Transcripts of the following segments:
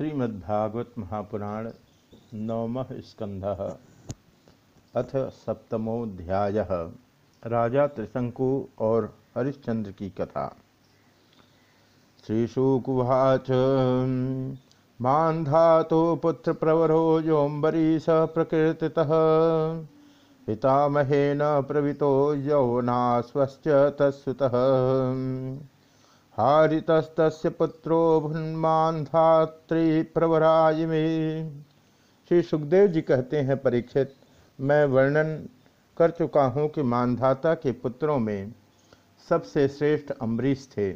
श्रीमद्भागवत महापुराण नवम स्कंध अथ सप्तमोध्याय राजा त्रिशंकु और हरिश्चंद्र की कथा। श्रीशुकुवाच मान्धातो पुत्र प्रवरो योम्बरीश प्रकृति पितामहेन प्रवृतो यौनास्वश्च तत्सुतः। हारितस्त पुत्रो भुन्मान प्रवराय में। श्री सुखदेव जी कहते हैं, परीक्षित, मैं वर्णन कर चुका हूँ कि मानधाता के पुत्रों में सबसे श्रेष्ठ अम्बरीश थे।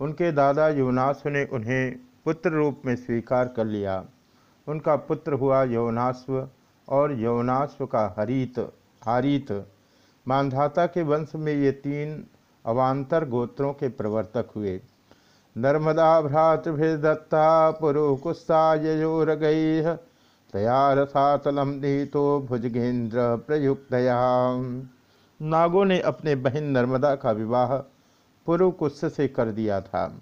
उनके दादा युवनाश ने उन्हें पुत्र रूप में स्वीकार कर लिया। उनका पुत्र हुआ यौनाश्व और यौनाश्व का हरित, हारित। मानधाता के वंश में ये तीन अवान्तर गोत्रों के प्रवर्तक हुए। नर्मदा भ्रातृभिर्दत्ता पुरुकुस्तायोरगैः तया रसातलम नीतो भुजगेंद्र प्रयुक्तया। नागों ने अपने बहन नर्मदा का विवाह पुरुकुस्स से कर दिया था।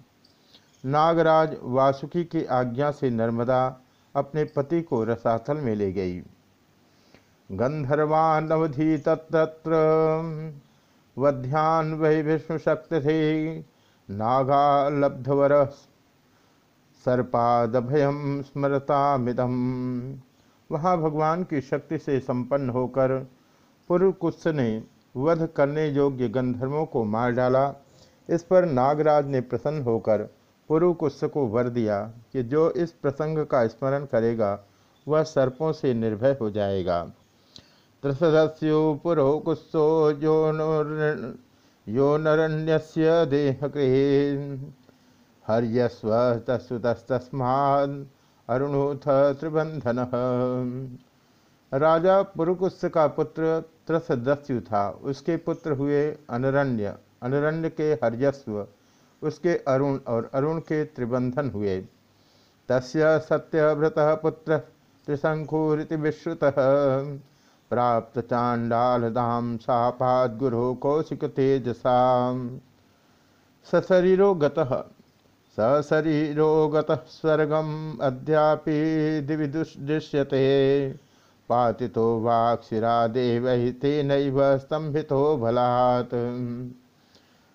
नागराज वासुकी की आज्ञा से नर्मदा अपने पति को रसातल में ले गई। गंधर्वानवधि तत्र वध्यान वही विष्णु शक्ति थे नागालब्धवर सर्पादभयम स्मरता मिदम वहाँ भगवान की शक्ति से संपन्न होकर पुरुकुत्स ने वध करने योग्य गंधर्वों को मार डाला। इस पर नागराज ने प्रसन्न होकर पुरुकुत्स को वर दिया कि जो इस प्रसंग का स्मरण करेगा, वह सर्पों से निर्भय हो जाएगा। त्रसदस्यो पुरोकुत्सो यो यो नरण्यस्य देहकृ हर्यस्व तस्सुतस्तस्माद् अरुणोथ त्रिबंधन राजा पुरुकुत्स का पुत्र त्रसदस्यु था। उसके पुत्र हुए अनरण्य। अनरण्य के हर्यस्व, उसके अरुण और अरुण के त्रिबंधन हुए। तस्य सत्यव्रत पुत्र त्रिशंकुरिति विश्रुतः। प्राप्त चांडालदाम सापाद गुरु कौशिक तेजसा। सशरीरो सशरीरो गतः स्वर्गम अद्यापि दिविदुष्यते पातितो वाक्षिरा देव तेन स्तंभितो भलात्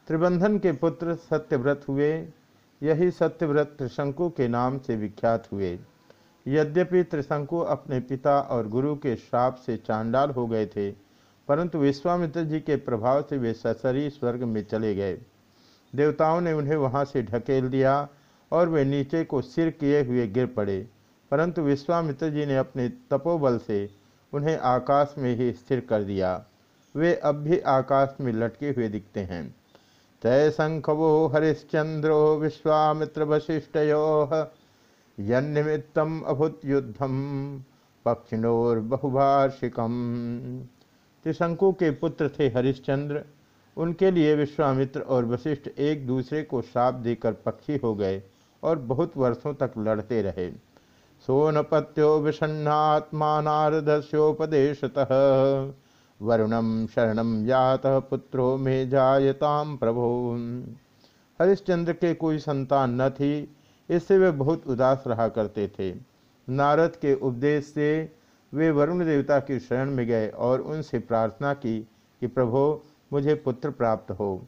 त्रिबंधन के पुत्र सत्यव्रत हुए, यही सत्यव्रत त्रिशंकु के नाम से विख्यात हुए। यद्यपि त्रिशंकु अपने पिता और गुरु के श्राप से चांडाल हो गए थे, परंतु विश्वामित्र जी के प्रभाव से वे ससरी स्वर्ग में चले गए। देवताओं ने उन्हें वहाँ से ढकेल दिया और वे नीचे को सिर किए हुए गिर पड़े, परंतु विश्वामित्र जी ने अपने तपोबल से उन्हें आकाश में ही स्थिर कर दिया। वे अब भी आकाश में लटके हुए दिखते हैं। तय शंखवो हरिश्चंद्रो विश्वामित्र वशिष्ठयो यन्निमित्तम अभुत युद्धम पक्षिणोर्बहुवार्षिकम त्रिशंकु के पुत्र थे हरिश्चंद्र। उनके लिए विश्वामित्र और वशिष्ठ एक दूसरे को श्राप देकर पक्षी हो गए और बहुत वर्षों तक लड़ते रहे। सोनपत्यो विषण्णात्मा नारदस्योपदेशतः वरुणम शरणम यात पुत्रो में जायताम प्रभो। हरिश्चंद्र के कोई संतान न थी। इससे वे बहुत उदास रहा करते थे। नारद के उपदेश से वे वरुण देवता की शरण में गए और उनसे प्रार्थना की कि प्रभो, मुझे पुत्र प्राप्त हो।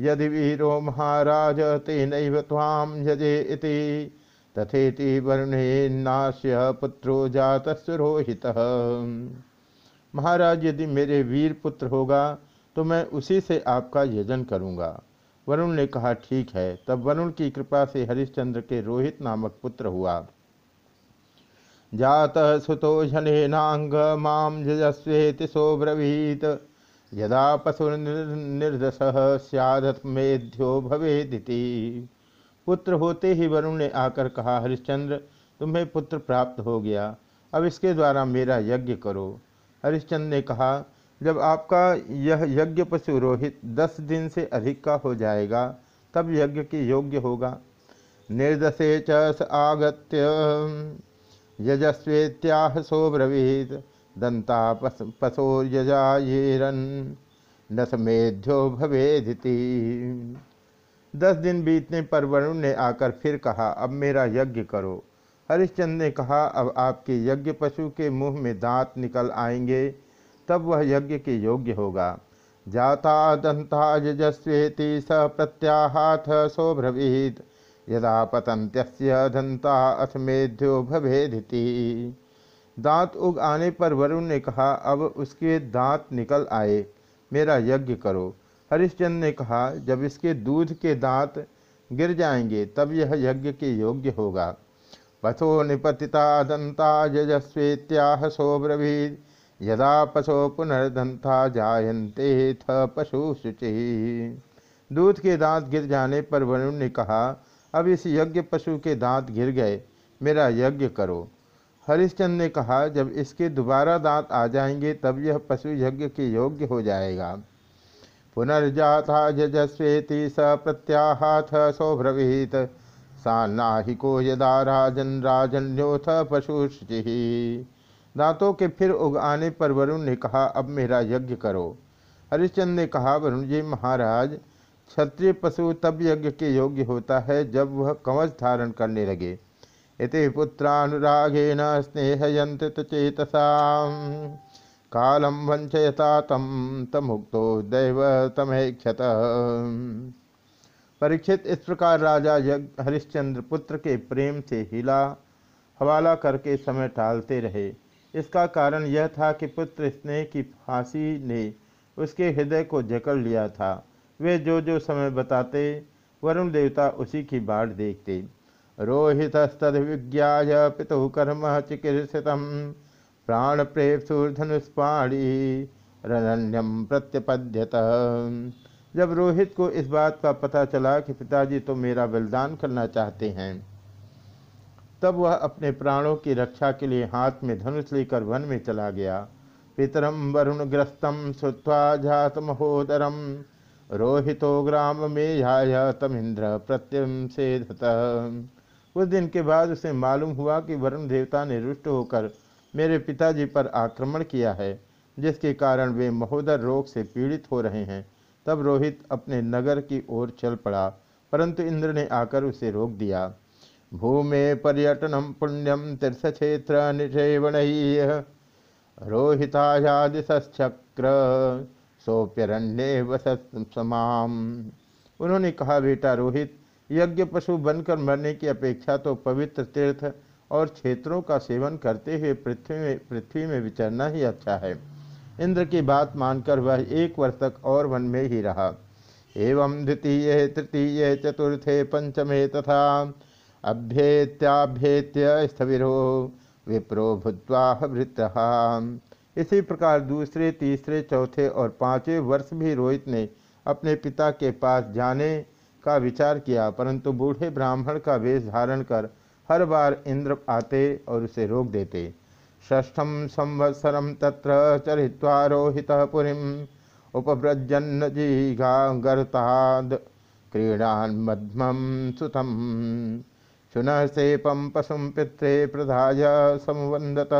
यदि वीरो महाराज तेन ताम यजे इति तथेति नाश्य पुत्रो जात रोहित महाराज, यदि मेरे वीर पुत्र होगा तो मैं उसी से आपका यजन करूँगा। वरुण ने कहा, ठीक है। तब वरुण की कृपा से हरिश्चंद्र के रोहित नामक पुत्र हुआ। जात सुतो झनेनांग माम सोब्रवीत यदा पशु निर्दश सियादत मेध्यो भवेदिति। पुत्र होते ही वरुण ने आकर कहा, हरिश्चंद्र, तुम्हें पुत्र प्राप्त हो गया। अब इसके द्वारा मेरा यज्ञ करो। हरिश्चंद्र ने कहा जब आपका यह यज्ञ पशु रोहित दस दिन से अधिक का हो जाएगा, तब यज्ञ के योग्य होगा। निर्दशे च आगत्य यजस्वेत्याह सोब्रवीत, दंता पशोर्यजारन नसमेध्यो भवेदिति। दस दिन बीतने पर वरुण ने आकर फिर कहा, अब मेरा यज्ञ करो। हरिश्चंद्र ने कहा, अब आपके यज्ञ पशु के मुँह में दांत निकल आएँगे तब वह यज्ञ के योग्य होगा। जाता दंता यजस्वेति स प्रत्याहाथ सौभ्रवीत। यदा पतंत्य दंता अथ मेध्यो भवेदिति। दांत उग आने पर वरुण ने कहा, अब उसके दांत निकल आए, मेरा यज्ञ करो। हरिश्चंद्र ने कहा, जब इसके दूध के दांत गिर जाएँगे, तब यह यज्ञ के योग्य होगा। पथो निपतिता दंता यजस्वेत्याह सोब्रवीद यदा पशो पुनर्दंता जायन्ते थ पशु शुचि। दूध के दांत गिर जाने पर वरुण ने कहा, अब इस यज्ञ पशु के दांत गिर गए, मेरा यज्ञ करो। हरिश्चंद्र ने कहा, जब इसके दोबारा दांत आ जाएँगे, तब यह पशु यज्ञ के योग्य हो जाएगा। पुनर्जाता जजस्वेति स प्रत्याहाथ सौभ्रवीत। सान्नाहिको यदा राजन राजन्योथ पशु दांतों के फिर उग आने पर वरुण ने कहा, अब मेरा यज्ञ करो। हरिश्चंद्र ने कहा, वरुण जी महाराज, क्षत्रिय पशु तब यज्ञ के योग्य होता है जब वह कवच धारण करने लगे। इति पुत्रानुरागेण स्नेहयंत चेतसा कालम वंचयता तम तमुक्तो दैव तमेक्षत। परीक्षित इस प्रकार राजा यज्ञ, हरिश्चंद्र पुत्र के प्रेम से हिला हवाला करके समय टालते रहे। इसका कारण यह था कि पुत्र स्नेह की फांसी ने उसके हृदय को जकड़ लिया था। वे जो जो समय बताते, वरुण देवता उसी की बाट देखते। रोहितस्तद्विज्ञाय पितु कर्म चिकीर्षित प्राण प्रेपसूर्धनुष्पाणी रनन्यम प्रत्यपद्यत। जब रोहित को इस बात का पता चला कि पिताजी तो मेरा बलिदान करना चाहते हैं तब वह अपने प्राणों की रक्षा के लिए हाथ में धनुष लेकर वन में चला गया। पितरम वरुणग्रस्तम श्रुवा जात महोदरम रोहितो ग्राम में याय तमिंद्र प्रत्यम से उस दिन के बाद उसे मालूम हुआ कि वरुण देवता ने रुष्ट होकर मेरे पिताजी पर आक्रमण किया है, जिसके कारण वे महोदर रोग से पीड़ित हो रहे हैं। तब रोहित अपने नगर की ओर चल पड़ा, परंतु इंद्र ने आकर उसे रोक दिया। भूमे पर्यटन पुण्यम तीर्थक्षेत्र निषेवण। रोहितायादिशक्र सोप्यरण्य वसत समाम उन्होंने कहा, बेटा रोहित, यज्ञ पशु बनकर मरने की अपेक्षा तो पवित्र तीर्थ और क्षेत्रों का सेवन करते हुए पृथ्वी में पृथ्वी में विचरना ही अच्छा है। इंद्र की बात मानकर वह एक वर्ष तक और वन में ही रहा। एवं द्वितीय, तृतीय, चतुर्थे, पंचमे तथा अभ्येत्याभ्येत्य स्थविरो, विप्रो भूतवा इसी प्रकार दूसरे, तीसरे, चौथे और पाँचवें वर्ष भी रोहित ने अपने पिता के पास जाने का विचार किया, परंतु बूढ़े ब्राह्मण का वेश धारण कर हर बार इंद्र आते और उसे रोक देते। ष्ठम संवत्सर तत्र चरित्वारोहित पुरी उपव्रजन्न जीघागर्ताद क्रीडान मध्यम सुतम। शुन सेपम पशुम पित्रे प्रधाय संवंदत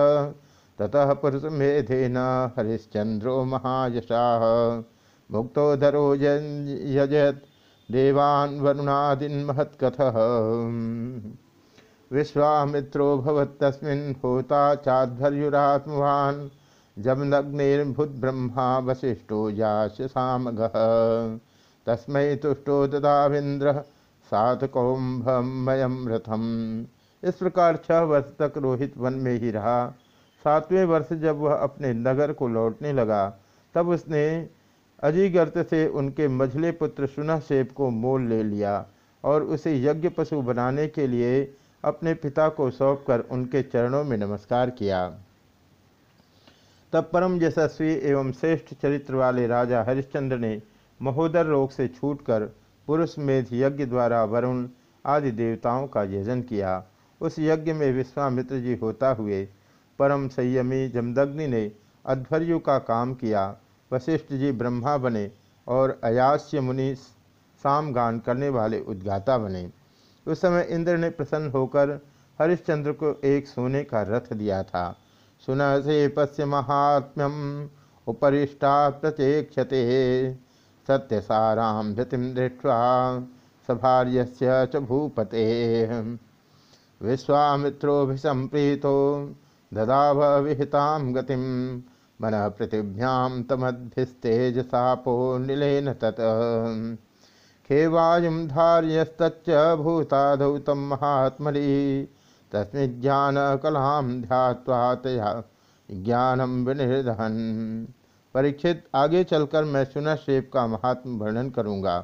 ततः पुरुष मेधेन हरिश्चंद्रो महायशा मुक्तोधरो यजत देवान् वरुणादीन् महत्कथ। विश्वामित्रो भवत्तस्मिन् होता चाध्वर्युरात्मवान् जब नग्निर्भुद्ब्रह्मा वशिष्ठो याश सामगः तस्मै तुष्टो ददाविन्द्रः सातकौम्भमयम रथम। इस प्रकार छह वर्ष तक रोहित वन में ही रहा। सातवें वर्ष जब वह अपने नगर को लौटने लगा, तब उसने अजीगर्त से उनके मझले पुत्र सुनहसेप को मोल ले लिया और उसे यज्ञ पशु बनाने के लिए अपने पिता को सौंपकर उनके चरणों में नमस्कार किया। तब परम यशस्वी एवं श्रेष्ठ चरित्र वाले राजा हरिश्चंद्र ने महोदर रोग से छूटकर पुरुष मेध यज्ञ द्वारा वरुण आदि देवताओं का यजन किया। उस यज्ञ में विश्वामित्र जी होता हुए परम संयमी जमदग्नि ने अध्वर्यु का काम किया। वशिष्ठ जी ब्रह्मा बने और अयास्य मुनि सामगान करने वाले उद्गाता बने। उस समय इंद्र ने प्रसन्न होकर हरिश्चंद्र को एक सोने का रथ दिया था। सुन से पश्य महात्म्यम उपरिष्टा प्रचेक्षते। सत्य साराम धृतिम दृष्टवा सभार्य च भूपते। विश्वामित्रोभिसंप्रीतो ददाव विहितां गतिम मन पृथिव्यां तमद्भिस्तेजसापो निलेन तत। खेवायुं धार्यस्तच्च भूतादौ तं महात्मनि तस्मिज्ञानकलां ध्यात्वा तया ज्ञानम विनिर्दहन। परीक्षित आगे चलकर मैं सुना शेप का महात्म वर्णन करूँगा।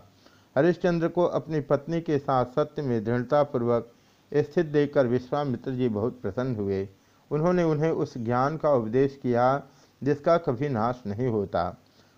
हरिश्चंद्र को अपनी पत्नी के साथ सत्य में दृढ़तापूर्वक स्थित देखकर विश्वामित्र जी बहुत प्रसन्न हुए। उन्होंने उन्हें उस ज्ञान का उपदेश किया जिसका कभी नाश नहीं होता।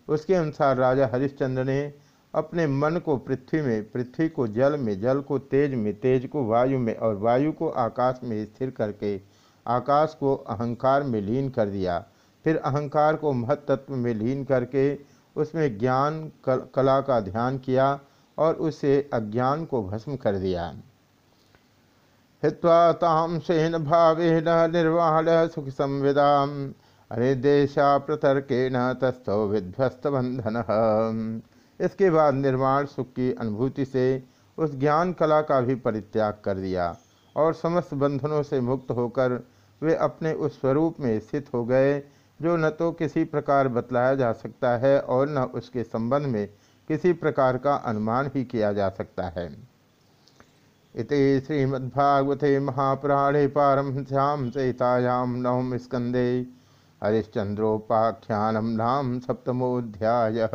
उसके अनुसार राजा हरिश्चंद्र ने अपने मन को पृथ्वी में, पृथ्वी को जल में, जल को तेज में, तेज को वायु में और वायु को आकाश में स्थिर करके आकाश को अहंकार में लीन कर दिया। फिर अहंकार को महत्त्व में लीन करके उसमें ज्ञान, कला का ध्यान किया और उसे अज्ञान को भस्म कर दिया। हित्वा ताम सेन भावेन निर्वाण सुख संविदा। अनिर्देशा प्रतर्केण तस्थो विध्वस्त बंधन। इसके बाद निर्वाण सुख की अनुभूति से उस ज्ञान कला का भी परित्याग कर दिया और समस्त बंधनों से मुक्त होकर वे अपने उस स्वरूप में स्थित हो गए जो न तो किसी प्रकार बतलाया जा सकता है और न उसके संबंध में किसी प्रकार का अनुमान ही किया जा सकता है। इति श्रीमद्भागवते महापुराणे पारमश्याम चैतायाम नवम स्कंदे हरिश्चंद्रोपाख्यानम नाम सप्तमोध्याय